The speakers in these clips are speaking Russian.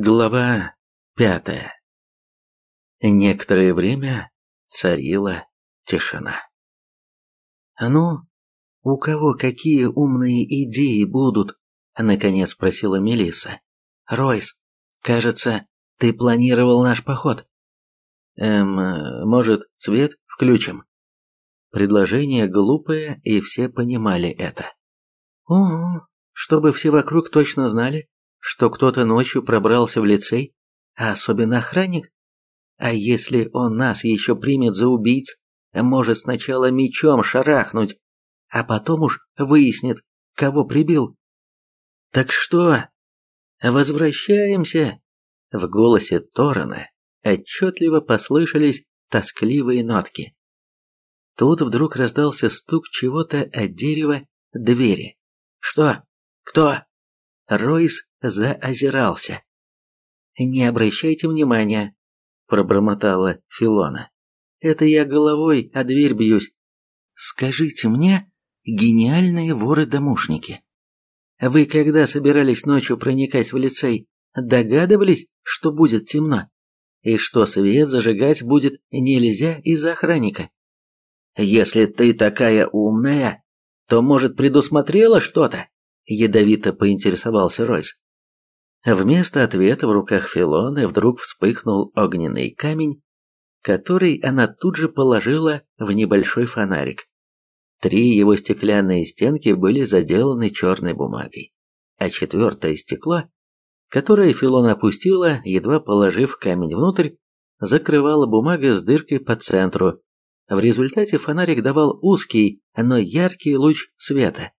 Глава пятая. Некоторое время царила тишина. «Ну, у кого какие умные идеи будут?» — наконец спросила Мелисса. «Ройс, кажется, ты планировал наш поход». «Эм, может, свет включим?» Предложение глупое, и все понимали это. «Угу, чтобы все вокруг точно знали, что кто-то ночью пробрался в лицей, а особенно охранник? А если он нас еще примет за убийц, может сначала мечом шарахнуть, а потом уж выяснит, кого прибил. Так что, возвращаемся? В голосе Торана отчетливо послышались тоскливые нотки. Тут вдруг раздался стук чего-то от дерева двери. Что? Кто? Ройс заозирался. «Не обращайте внимания», — пробормотала Филона. «Это я головой о дверь бьюсь. Скажите мне, гениальные воры-домушники, вы когда собирались ночью проникать в лицей, догадывались, что будет темно? И что свет зажигать будет нельзя из-за охранника? Если ты такая умная, то, может, предусмотрела что-то? Ядовито поинтересовался Ройс. Вместо ответа в руках Филоны вдруг вспыхнул огненный камень, который она тут же положила в небольшой фонарик. Три его стеклянные стенки были заделаны черной бумагой, а четвертое стекло, которое Филона опустила, едва положив камень внутрь, закрывала бумага с дыркой по центру. В результате фонарик давал узкий, но яркий луч света.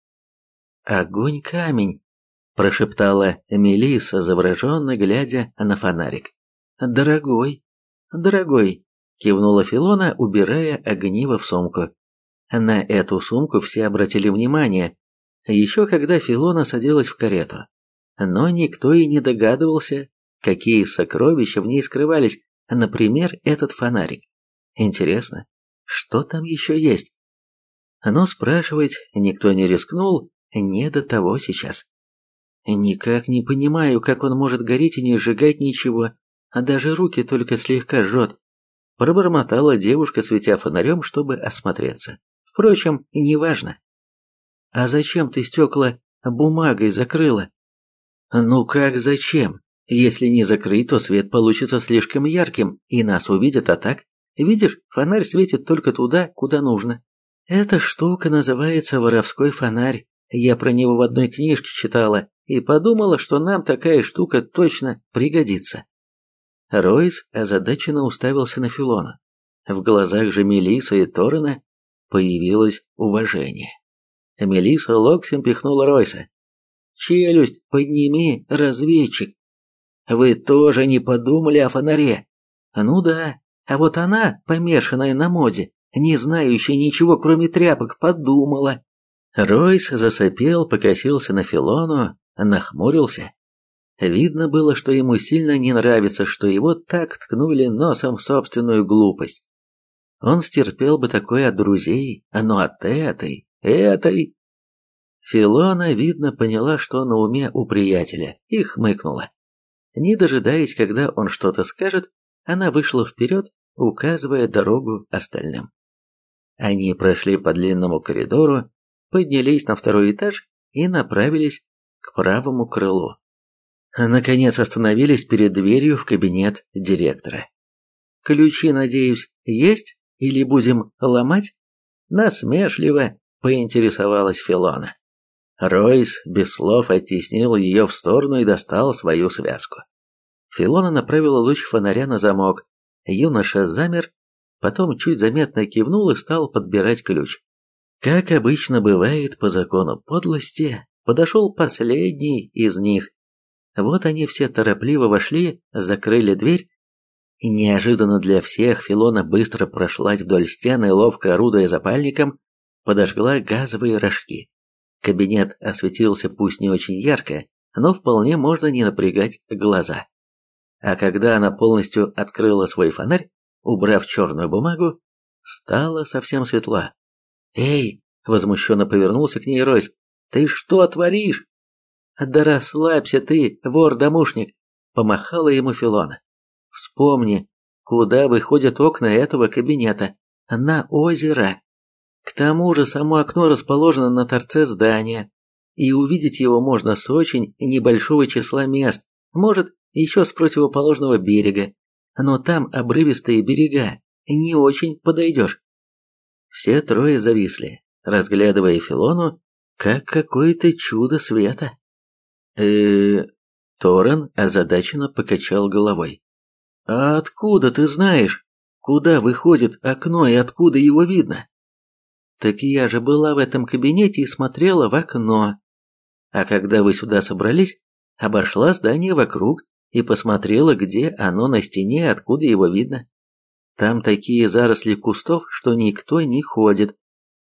«Огонь-камень!» – прошептала Мелисса, завороженно глядя на фонарик. «Дорогой, дорогой!» – кивнула Филона, убирая огниво в сумку. На эту сумку все обратили внимание, еще когда Филона садилась в карету. Но никто и не догадывался, какие сокровища в ней скрывались, например, этот фонарик. Интересно, что там еще есть? Но спрашивать никто не рискнул, не до того сейчас. Никак не понимаю, как он может гореть и не сжигать ничего, а даже руки только слегка жжет. Пробормотала девушка, светя фонарем, чтобы осмотреться. Впрочем, неважно. А зачем ты стекла бумагой закрыла? Ну как зачем? Если не закрыть, то свет получится слишком ярким, и нас увидят, а так? Видишь, фонарь светит только туда, куда нужно. Эта штука называется воровской фонарь. Я про него в одной книжке читала и подумала, что нам такая штука точно пригодится. Ройс озадаченно уставился на Филона. В глазах же Мелисы и Торрена появилось уважение. Мелиса локтем пихнула Ройса. «Челюсть подними, разведчик! Вы тоже не подумали о фонаре? Ну да, а вот она, помешанная на моде, не знающая ничего кроме тряпок, подумала. Ройс засопел, покосился на Филону, нахмурился. Видно было, что ему сильно не нравится, что его так ткнули носом в собственную глупость. Он стерпел бы такое от друзей, но от этой, этой... Филона, видно, поняла, что на уме у приятеля, и хмыкнула. Не дожидаясь, когда он что-то скажет, она вышла вперед, указывая дорогу остальным. Они прошли по длинному коридору, поднялись на второй этаж и направились к правому крылу. Наконец остановились перед дверью в кабинет директора. «Ключи, надеюсь, есть? Или будем ломать?» Насмешливо поинтересовалась Филона. Ройс без слов оттеснил ее в сторону и достал свою связку. Филона направила луч фонаря на замок. Юноша замер, потом чуть заметно кивнул и стал подбирать ключ. Как обычно бывает по закону подлости, подошел последний из них. Вот они все торопливо вошли, закрыли дверь. И неожиданно для всех Филона быстро прошлась вдоль стены, ловко орудуя запальником, подожгла газовые рожки. Кабинет осветился пусть не очень ярко, но вполне можно не напрягать глаза. А когда она полностью открыла свой фонарь, убрав черную бумагу, стало совсем светло. «Эй!» — возмущенно повернулся к ней Ройс. «Ты что творишь?» «Да расслабься ты, вор-домушник!» — помахала ему Филона. Вспомни, куда выходят окна этого кабинета. На озеро. К тому же само окно расположено на торце здания, и увидеть его можно с очень небольшого числа мест, может, еще с противоположного берега, но там обрывистые берега, не очень подойдешь. Все трое зависли, разглядывая Филону, как какое-то чудо света. э Торрен озадаченно покачал головой. «А откуда ты знаешь, куда выходит окно и откуда его видно?» «Так я же была в этом кабинете и смотрела в окно. А когда вы сюда собрались, обошла здание вокруг и посмотрела, где оно на стене, откуда его видно. Там такие заросли кустов, что никто не ходит,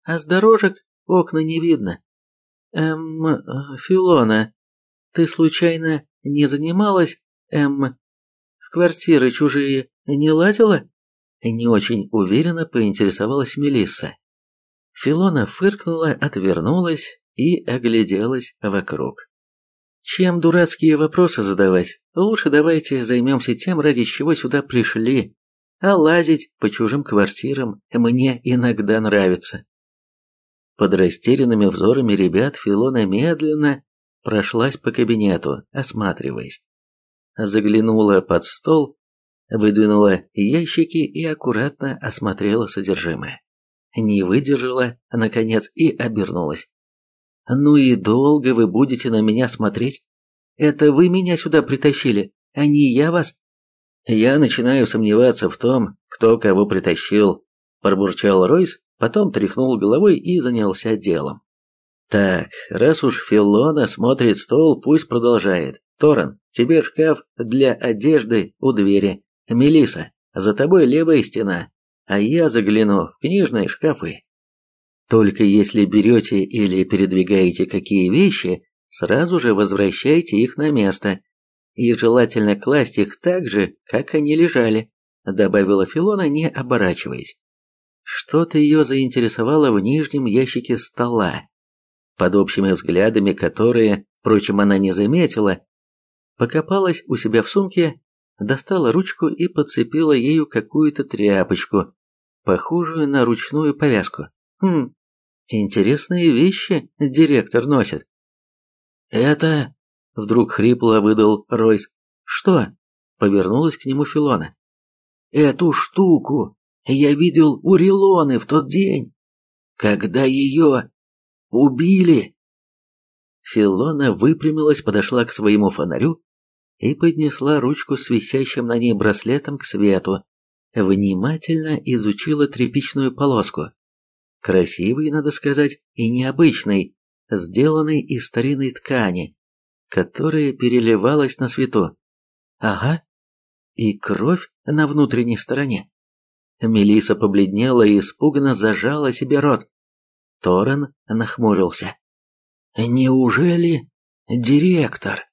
а с дорожек окна не видно. Эм, Филона, ты случайно не занималась, эм, в квартиры чужие не лазила? Не очень уверенно поинтересовалась Мелисса. Филона фыркнула, отвернулась и огляделась вокруг. Чем дурацкие вопросы задавать? Лучше давайте займемся тем, ради чего сюда пришли. А лазить по чужим квартирам мне иногда нравится. Под растерянными взорами ребят Филона медленно прошлась по кабинету, осматриваясь. Заглянула под стол, выдвинула ящики и аккуратно осмотрела содержимое. Не выдержала, наконец, и обернулась. «Ну и долго вы будете на меня смотреть? Это вы меня сюда притащили, а не я вас?» «Я начинаю сомневаться в том, кто кого притащил», – пробурчал Ройс, потом тряхнул головой и занялся делом. «Так, раз уж Филона смотрит стол, пусть продолжает. Торрен, тебе шкаф для одежды у двери. Мелиса, за тобой левая стена, а я загляну в книжные шкафы. Только если берете или передвигаете какие вещи, сразу же возвращайте их на место. И желательно класть их так же, как они лежали, добавила Филона, не оборачиваясь. Что-то ее заинтересовало в нижнем ящике стола. Под общими взглядами, которые, впрочем, она не заметила, покопалась у себя в сумке, достала ручку и подцепила ею какую-то тряпочку, похожую на ручную повязку. Хм, Интересные вещи директор носит. Это... Вдруг хрипло выдал Ройс. Что? Повернулась к нему Филона. Эту штуку я видел у Рилоны в тот день, когда ее убили. Филона выпрямилась, подошла к своему фонарю и поднесла ручку с висящим на ней браслетом к свету. Внимательно изучила тряпичную полоску. Красивый, надо сказать, и необычный, сделанный из старинной ткани, которая переливалась на свету. Ага, и кровь на внутренней стороне. Мелиса побледнела и испуганно зажала себе рот. Торрен нахмурился. «Неужели директор?»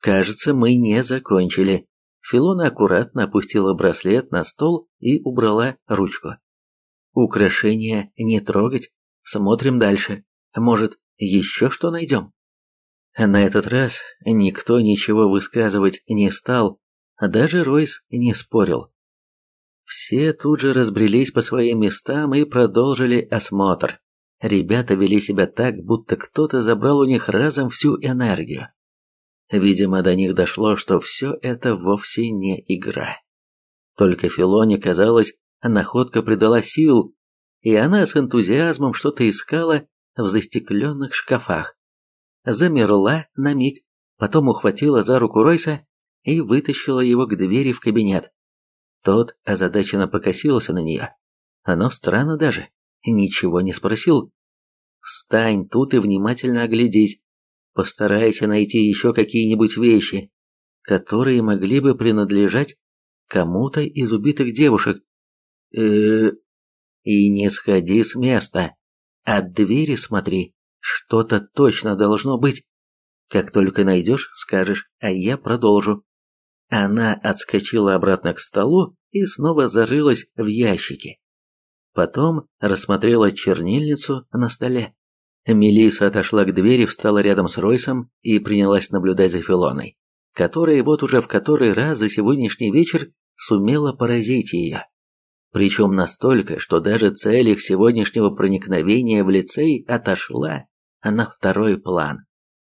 «Кажется, мы не закончили». Филона аккуратно опустила браслет на стол и убрала ручку. Украшения не трогать. Смотрим дальше. Может, еще что найдем? На этот раз никто ничего высказывать не стал, даже Ройс не спорил. Все тут же разбрелись по своим местам и продолжили осмотр. Ребята вели себя так, будто кто-то забрал у них разом всю энергию. Видимо, до них дошло, что все это вовсе не игра. Только Филоне казалось, находка придала сил, и она с энтузиазмом что-то искала в застекленных шкафах. Замерла на миг, потом ухватила за руку Ройса и вытащила его к двери в кабинет. Тот озадаченно покосился на нее. Оно странно даже, ничего не спросил. «Встань тут и внимательно оглядись. Постарайся найти еще какие-нибудь вещи, которые могли бы принадлежать кому-то из убитых девушек. Э, и не сходи с места. От двери смотри, что-то точно должно быть. Как только найдешь, скажешь, а я продолжу. Она отскочила обратно к столу и снова зарылась в ящики. Потом рассмотрела чернильницу на столе. Мелиса отошла к двери, встала рядом с Ройсом и принялась наблюдать за Филоной которая вот уже в который раз за сегодняшний вечер сумела поразить ее. Причем настолько, что даже цель их сегодняшнего проникновения в лицей отошла на второй план.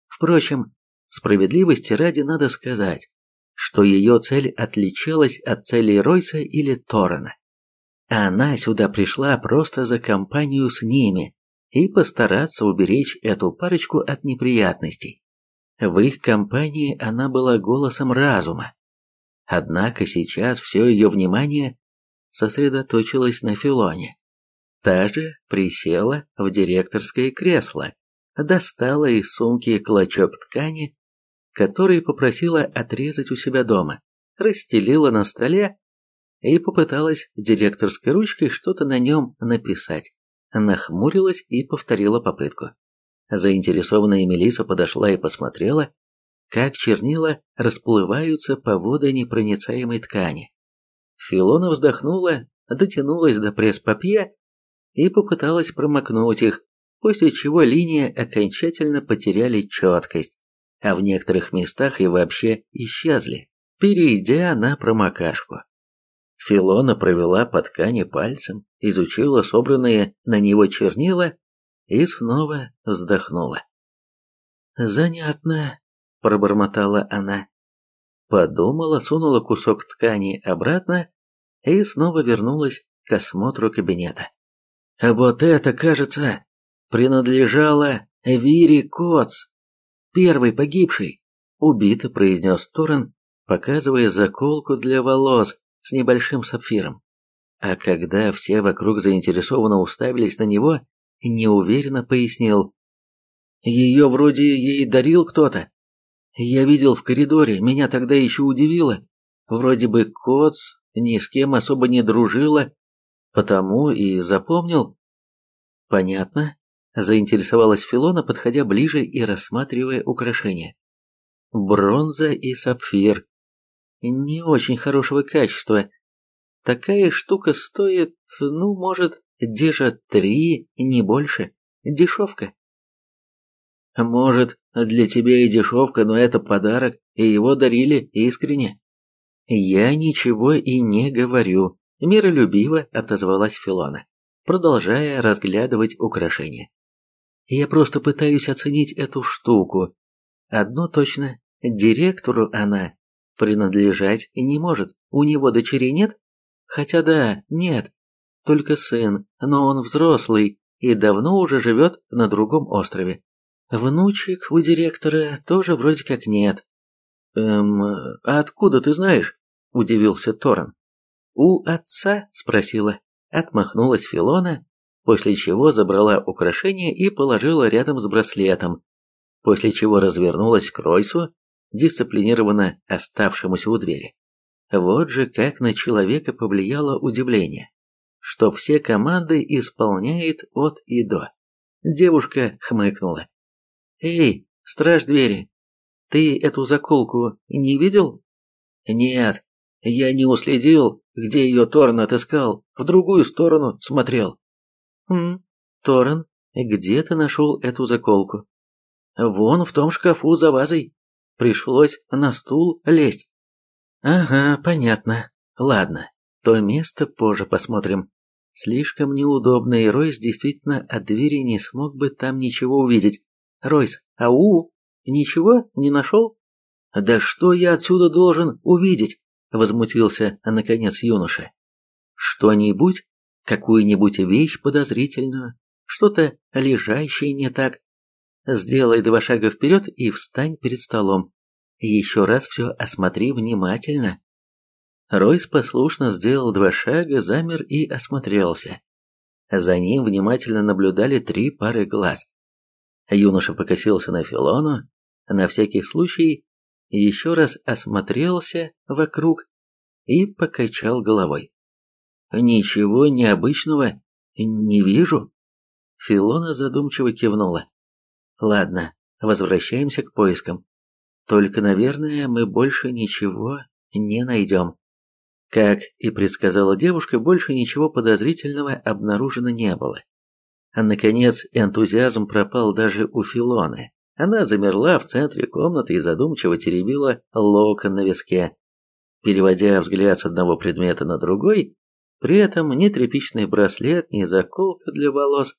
Впрочем, справедливости ради надо сказать, что ее цель отличалась от целей Ройса или Торрена. Она сюда пришла просто за компанию с ними и постараться уберечь эту парочку от неприятностей. В их компании она была голосом разума. Однако сейчас все ее внимание сосредоточилось на Филоне. Та же присела в директорское кресло, достала из сумки клочок ткани, который попросила отрезать у себя дома, расстелила на столе и попыталась директорской ручкой что-то на нем написать. Нахмурилась и повторила попытку. Заинтересованная Мелиса подошла и посмотрела, как чернила расплываются по водонепроницаемой ткани. Филона вздохнула, дотянулась до пресс-папье и попыталась промокнуть их, после чего линии окончательно потеряли четкость, а в некоторых местах и вообще исчезли, перейдя на промокашку. Филона провела по ткани пальцем, изучила собранные на него чернила и снова вздохнула. «Занятно», — пробормотала она. Подумала, сунула кусок ткани обратно и снова вернулась к осмотру кабинета. «Вот это, кажется, принадлежало Вире Коц, первой погибшей», — убито произнес Торрен, показывая заколку для волос, с небольшим сапфиром. А когда все вокруг заинтересованно уставились на него, неуверенно пояснил. Ее вроде ей дарил кто-то. Я видел в коридоре, меня тогда еще удивило. Вроде бы Коц ни с кем особо не дружила, потому и запомнил. Понятно, заинтересовалась Филона, подходя ближе и рассматривая украшения. Бронза и сапфир, не очень хорошего качества. Такая штука стоит, ну, может, дежа три, не больше. Дешевка. Может, для тебя и дешевка, но это подарок, и его дарили искренне. Я ничего и не говорю, миролюбиво отозвалась Филона, продолжая разглядывать украшения. Я просто пытаюсь оценить эту штуку. Одно точно, директору она принадлежать не может. У него дочерей нет? Хотя да, нет. Только сын, но он взрослый и давно уже живет на другом острове. Внучек у директора тоже вроде как нет. Эм, а откуда ты знаешь? Удивился Торрен. У отца? Спросила. Отмахнулась Филона, после чего забрала украшение и положила рядом с браслетом, после чего развернулась к Ройсу дисциплинированно оставшемуся у двери. Вот же как на человека повлияло удивление, что все команды исполняет от и до. Девушка хмыкнула. «Эй, страж двери, ты эту заколку не видел?» «Нет, я не уследил, где ее Торн отыскал, в другую сторону смотрел». «Хм, Торн, где ты нашел эту заколку?» «Вон в том шкафу за вазой». Пришлось на стул лезть. Ага, понятно. Ладно, то место позже посмотрим. Слишком неудобно, и Ройс действительно от двери не смог бы там ничего увидеть. Ройс, ау, ничего не нашел? Да что я отсюда должен увидеть? Возмутился, наконец, юноша. Что-нибудь? Какую-нибудь вещь подозрительную? Что-то лежащее не так? Сделай два шага вперед и встань перед столом. Еще раз все осмотри внимательно. Ройс послушно сделал два шага, замер и осмотрелся. За ним внимательно наблюдали три пары глаз. Юноша покосился на Филону, на всякий случай еще раз осмотрелся вокруг и покачал головой. «Ничего необычного не вижу». Филона задумчиво кивнула. Ладно, возвращаемся к поискам. Только, наверное, мы больше ничего не найдем. Как и предсказала девушка, больше ничего подозрительного обнаружено не было. Наконец, энтузиазм пропал даже у Филоны, Она замерла в центре комнаты и задумчиво теребила локон на виске, переводя взгляд с одного предмета на другой, при этом ни тряпичный браслет, ни заколка для волос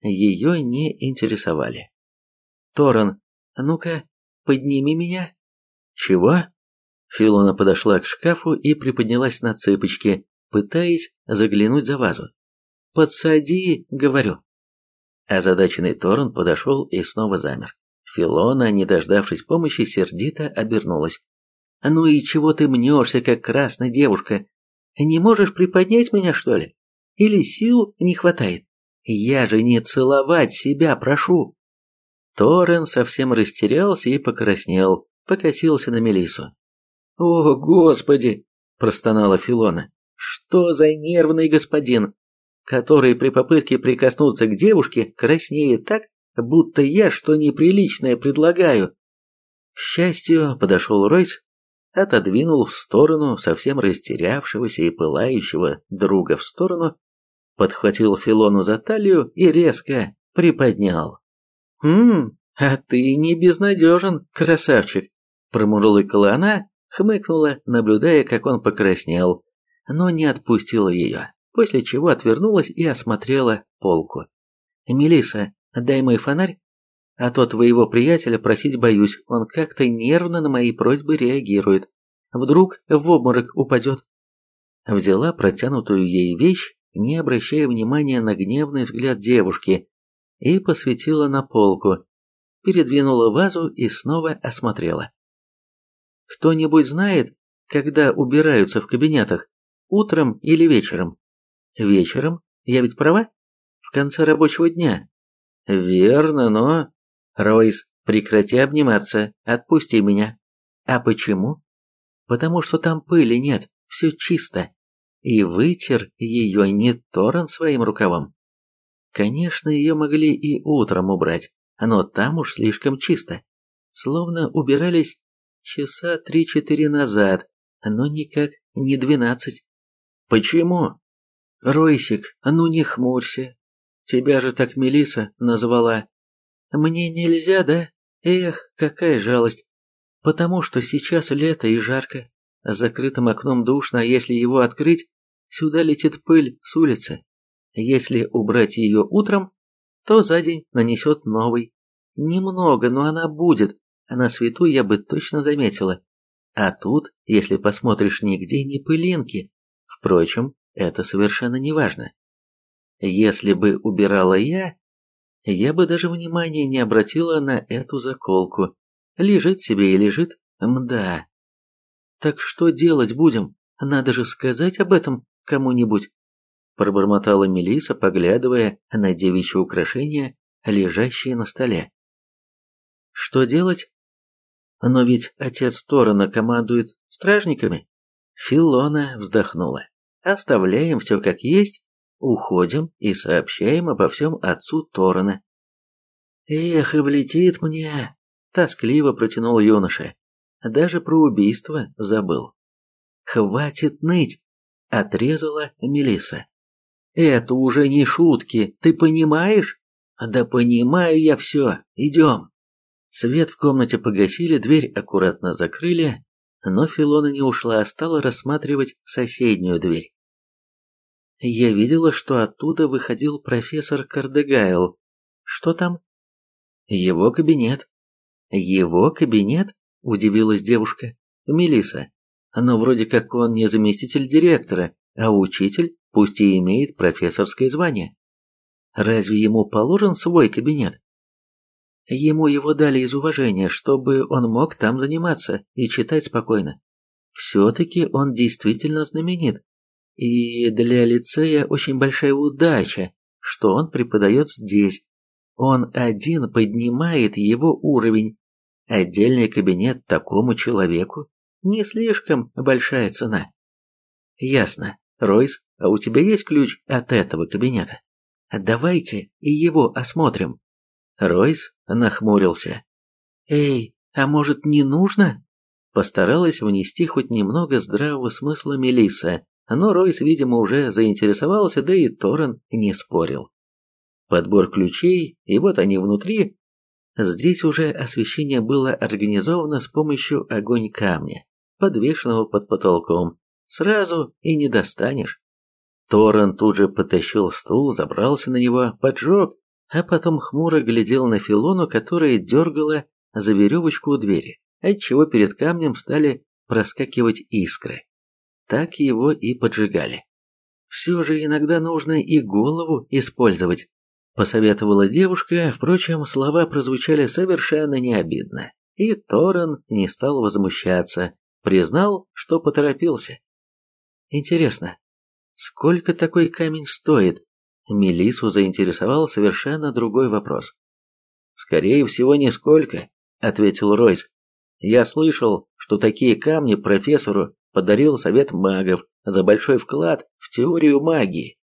ее не интересовали. «Торрен, ну-ка, подними меня». «Чего?» Филона подошла к шкафу и приподнялась на цыпочки, пытаясь заглянуть за вазу. «Подсади», — говорю. Озадаченный Торрен подошел и снова замер. Филона, не дождавшись помощи, сердито обернулась. «Ну и чего ты мнешься, как красная девушка? Не можешь приподнять меня, что ли? Или сил не хватает? Я же не целовать себя прошу!» Торрен совсем растерялся и покраснел, покосился на Мелису. «О, Господи!» – простонала Филона. «Что за нервный господин, который при попытке прикоснуться к девушке краснеет так, будто я что неприличное предлагаю?» К счастью, подошел Ройс, отодвинул в сторону совсем растерявшегося и пылающего друга в сторону, подхватил Филону за талию и резко приподнял. «Хм, а ты не безнадежен, красавчик!» Промурлыкала она, хмыкнула, наблюдая, как он покраснел, но не отпустила ее, после чего отвернулась и осмотрела полку. Мелиса, дай мой фонарь, а то твоего приятеля просить боюсь, он как-то нервно на мои просьбы реагирует. Вдруг в обморок упадет». Взяла протянутую ей вещь, не обращая внимания на гневный взгляд девушки, и посветила на полку, передвинула вазу и снова осмотрела. Кто-нибудь знает, когда убираются в кабинетах? Утром или вечером? Вечером? Я ведь права? В конце рабочего дня. Верно, но... Ройс, прекрати обниматься, отпусти меня. А почему? Потому что там пыли нет, все чисто. И вытер ее не Торрен своим рукавом. Конечно, ее могли и утром убрать, но там уж слишком чисто. Словно убирались часа три-четыре назад, но никак не двенадцать. Почему? Ройсик, ну не хмурься. Тебя же так Мелиса назвала. Мне нельзя, да? Эх, какая жалость. Потому что сейчас лето и жарко. С закрытым окном душно, а если его открыть, сюда летит пыль с улицы. Если убрать ее утром, то за день нанесет новый. Немного, но она будет, а на свету я бы точно заметила. А тут, если посмотришь, нигде не пылинки. Впрочем, это совершенно не важно. Если бы убирала я, я бы даже внимания не обратила на эту заколку. Лежит себе и лежит, мда. Так что делать будем? Надо же сказать об этом кому-нибудь. Пробормотала Мелиса, поглядывая на девичье украшение, лежащее на столе. Что делать? Но ведь отец Торана командует стражниками. Филона вздохнула. Оставляем все как есть, уходим и сообщаем обо всем отцу Торана. Эх, и влетит мне, тоскливо протянул юноша. Даже про убийство забыл. Хватит ныть, отрезала Мелиса. Это уже не шутки, ты понимаешь? Да понимаю я все, идем. Свет в комнате погасили, дверь аккуратно закрыли, но Филона не ушла, а стала рассматривать соседнюю дверь. Я видела, что оттуда выходил профессор Кардегайл. Что там? Его кабинет. Его кабинет? Удивилась девушка. Мелиса. Но вроде как он не заместитель директора, а учитель, пусть и имеет профессорское звание. Разве ему положен свой кабинет? Ему его дали из уважения, чтобы он мог там заниматься и читать спокойно. Все-таки он действительно знаменит. И для лицея очень большая удача, что он преподает здесь. Он один поднимает его уровень. Отдельный кабинет такому человеку не слишком большая цена. Ясно. Ройс, а у тебя есть ключ от этого кабинета? Давайте и его осмотрим. Ройс нахмурился. «Эй, а может не нужно?» Постаралась внести хоть немного здравого смысла Мелисса, но Ройс, видимо, уже заинтересовался, да и Торрен не спорил. Подбор ключей, и вот они внутри. Здесь уже освещение было организовано с помощью огонь камня, подвешенного под потолком. Сразу и не достанешь. Торрен тут же потащил стул, забрался на него, поджег, а потом хмуро глядел на Филону, которая дергала за веревочку у двери, отчего перед камнем стали проскакивать искры. Так его и поджигали. Все же иногда нужно и голову использовать, посоветовала девушка, впрочем, слова прозвучали совершенно необидно. И Торрен не стал возмущаться, признал, что поторопился. Интересно, сколько такой камень стоит? Мелису заинтересовал совершенно другой вопрос. «Скорее всего, нисколько», — ответил Ройс. «Я слышал, что такие камни профессору подарил совет магов за большой вклад в теорию магии».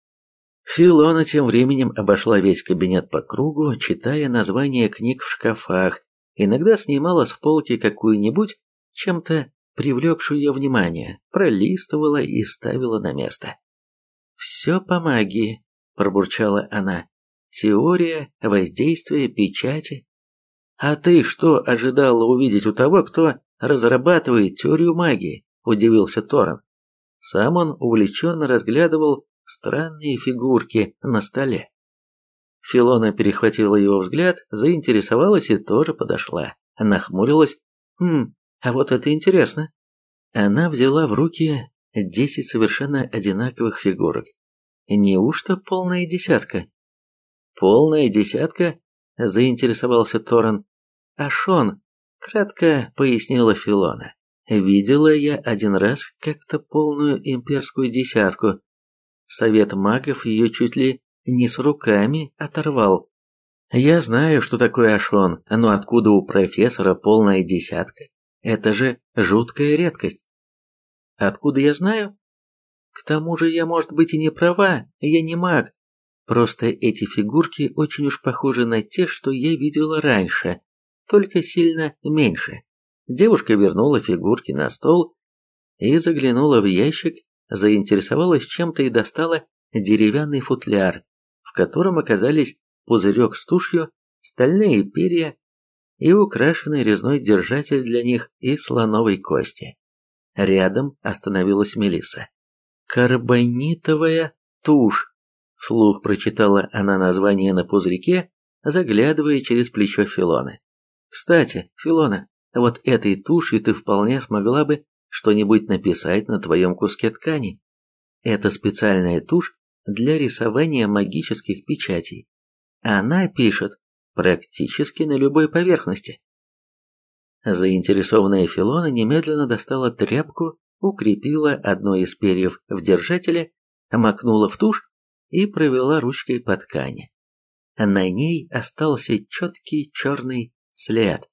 Филона тем временем обошла весь кабинет по кругу, читая названия книг в шкафах, иногда снимала с полки какую-нибудь, чем-то привлекшую ее внимание, пролистывала и ставила на место. «Все по магии», пробурчала она. Теория воздействия печати. А ты что ожидала увидеть у того, кто разрабатывает теорию магии? Удивился Торрен. Сам он увлеченно разглядывал странные фигурки на столе. Филона перехватила его взгляд, заинтересовалась и тоже подошла. Нахмурилась. «Хм, а вот это интересно». Она взяла в руки десять совершенно одинаковых фигурок Неужто полная десятка? Полная десятка? Заинтересовался Торрен. А Шон, кратко пояснила Филона. Видела я один раз как-то полную имперскую десятку. Совет магов ее чуть ли не с руками оторвал. Я знаю, что такое Ашон, но откуда у профессора полная десятка? Это же жуткая редкость. Откуда я знаю? К тому же я, может быть, и не права, я не маг. Просто эти фигурки очень уж похожи на те, что я видела раньше, только сильно меньше. Девушка вернула фигурки на стол и заглянула в ящик, заинтересовалась чем-то и достала деревянный футляр, в котором оказались пузырек с тушью, стальные перья и украшенный резной держатель для них из слоновой кости. Рядом остановилась Мелисса. «Карбонитовая тушь», — вслух прочитала она название на пузырьке, заглядывая через плечо Филоны. «Кстати, Филона, вот этой тушью ты вполне смогла бы что-нибудь написать на твоем куске ткани. Это специальная тушь для рисования магических печатей. Она пишет практически на любой поверхности. Заинтересованная Филона немедленно достала тряпку укрепила одно из перьев в держателе, макнула в тушь и провела ручкой по ткани. На ней остался четкий черный след.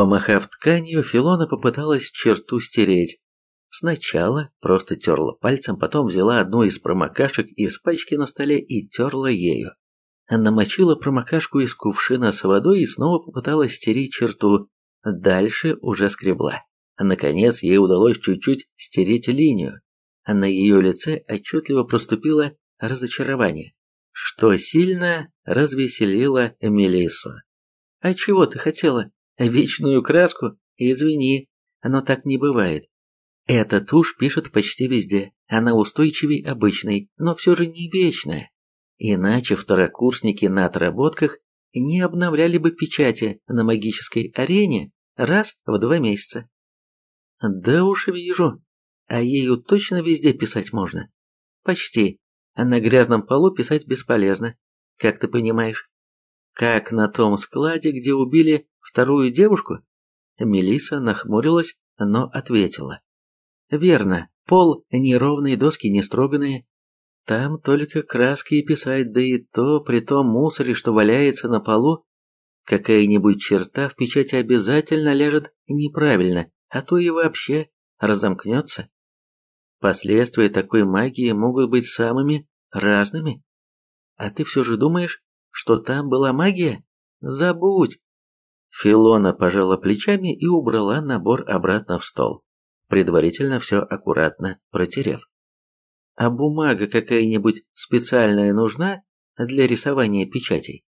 Помахав тканью, Филона попыталась черту стереть. Сначала просто терла пальцем, потом взяла одну из промокашек из пачки на столе и терла ею. Намочила промокашку из кувшина с водой и снова попыталась стереть черту. Дальше уже скребла. Наконец, ей удалось чуть-чуть стереть линию. На ее лице отчетливо проступило разочарование, что сильно развеселило Мелиссу. «А чего ты хотела? Вечную краску? Извини, но так не бывает. Эта тушь пишет почти везде, она устойчивей обычной, но все же не вечная. Иначе второкурсники на отработках не обновляли бы печати на магической арене раз в два месяца. Да уж вижу. А ею точно везде писать можно? Почти. На грязном полу писать бесполезно, как ты понимаешь. Как на том складе, где убили вторую девушку? Мелиса нахмурилась, но ответила. Верно, пол неровный, доски не строганные. Там только краски и писать, да и то при том мусоре, что валяется на полу. Какая-нибудь черта в печати обязательно ляжет неправильно, а то и вообще разомкнется. Последствия такой магии могут быть самыми разными. А ты все же думаешь, что там была магия? Забудь. Филона пожала плечами и убрала набор обратно в стол, предварительно все аккуратно протерев. А бумага какая-нибудь специальная нужна для рисования печатей?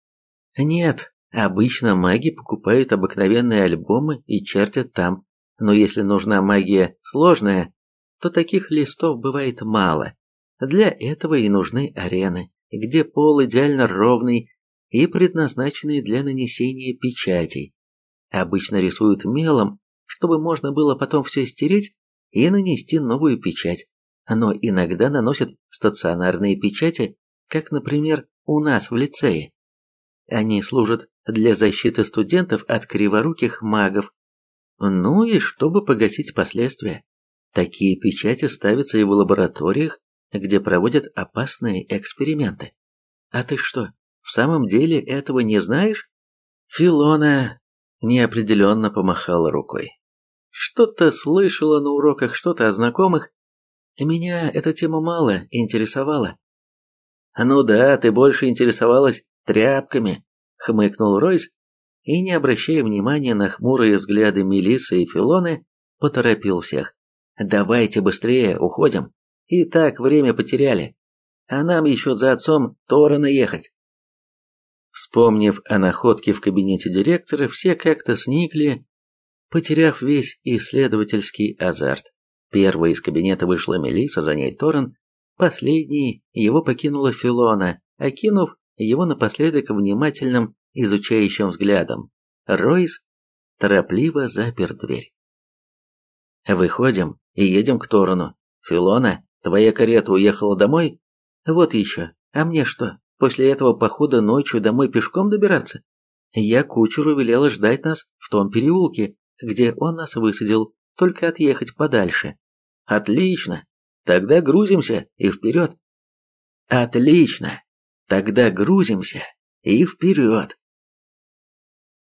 Нет, Обычно маги покупают обыкновенные альбомы и чертят там, но если нужна магия сложная, то таких листов бывает мало. Для этого и нужны арены, где пол идеально ровный и предназначенный для нанесения печатей. Обычно рисуют мелом, чтобы можно было потом все стереть и нанести новую печать. Но иногда наносят стационарные печати, как, например, у нас в лицее. Они служат для защиты студентов от криворуких магов. Ну и чтобы погасить последствия. Такие печати ставятся и в лабораториях, где проводят опасные эксперименты. А ты что, в самом деле этого не знаешь? Филона неопределенно помахала рукой. Что-то слышала на уроках, что-то о знакомых. Меня эта тема мало интересовала. Ну да, ты больше интересовалась тряпками, хмыкнул Ройс и, не обращая внимания на хмурые взгляды Мелисы и Филоны, поторопил всех. «Давайте быстрее, уходим. И так время потеряли. А нам еще за отцом Торана ехать». Вспомнив о находке в кабинете директора, все как-то сникли, потеряв весь исследовательский азарт. Первой из кабинета вышла Мелиса, за ней Торрен, последний его покинула Филона, окинув его напоследок внимательным изучающим взглядом. Ройс торопливо запер дверь. «Выходим и едем к Торону. Филона, твоя карета уехала домой? Вот еще. А мне что, после этого похода ночью домой пешком добираться? Я кучеру велела ждать нас в том переулке, где он нас высадил, только отъехать подальше. Отлично. Тогда грузимся и вперед. Отлично. Тогда грузимся и вперед.